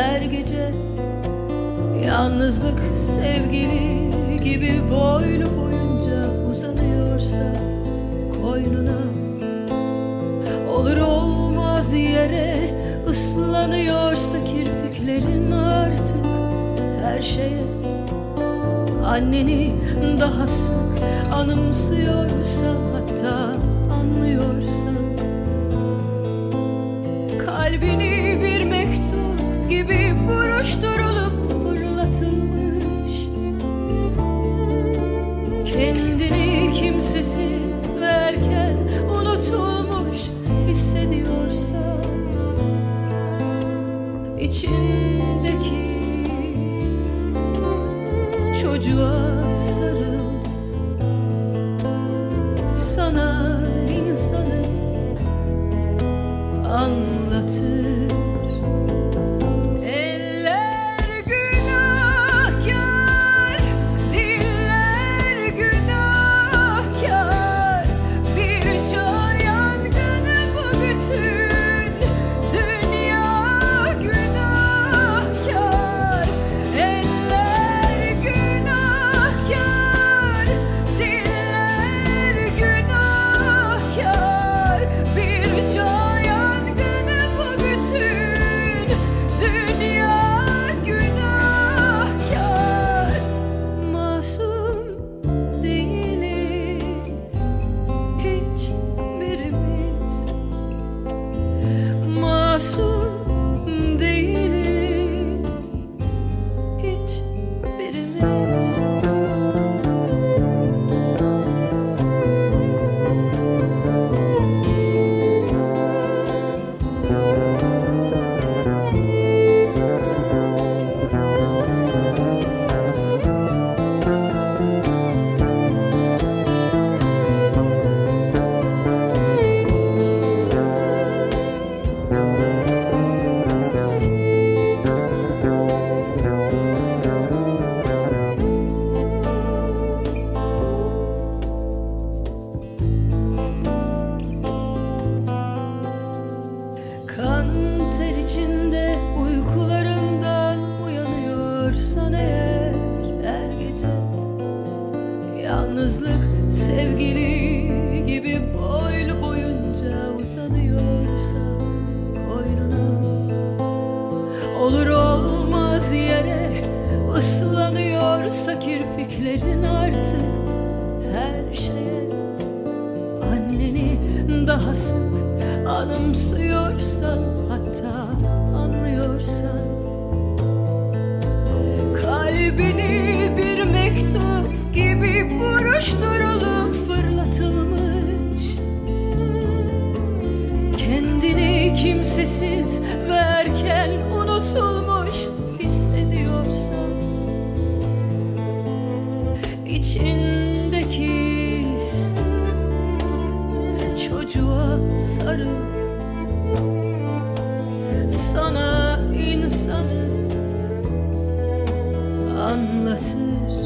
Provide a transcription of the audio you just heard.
her gece. Yalnızlık sevgili gibi boylu boyunca uzanıyorsa koynuna. Olur olmaz yere ıslanıyorsa kirpiklerin artık her şeye. Anneni daha sık anımsıyorsa hatta anlıyorsan Kalbini bir Kimsesiz verken unutulmuş hissediyorsa içindeki içinde uykularımdan uyanıyorsan eğer her gece. Yalnızlık sevgili gibi boylu boyunca uzanıyorsa koynuna Olur olmaz yere ıslanıyorsa kirpiklerin artık her şeye. Anneni daha sık anımsıyorsan hatta anlıyorsan Kalbini bir mektup gibi buruşturulup fırlatılmış Kendini kimsesiz verken unutulmuş hissediyorsan içindeki çocuğa sarıl anlatır.